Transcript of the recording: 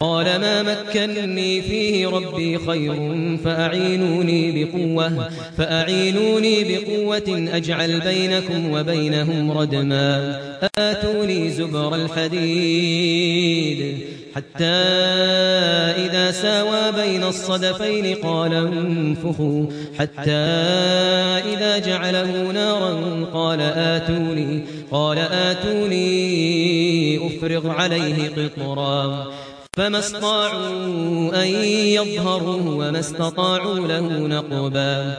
قال ما مكنني فيه ربي خير فأعينوني بقوة فأعينوني بقوة أجعل بينكم وبينهم ردما. آتوني زبر الحديد. حتى إذا ساوى بين الصدفين قال انفخوا. حتى إذا جعله نارا قال آتوني قال آتوني أفرغ عليه قطرا. فما استطاعوا أن يظهروه وما استطاعوا له نقبا.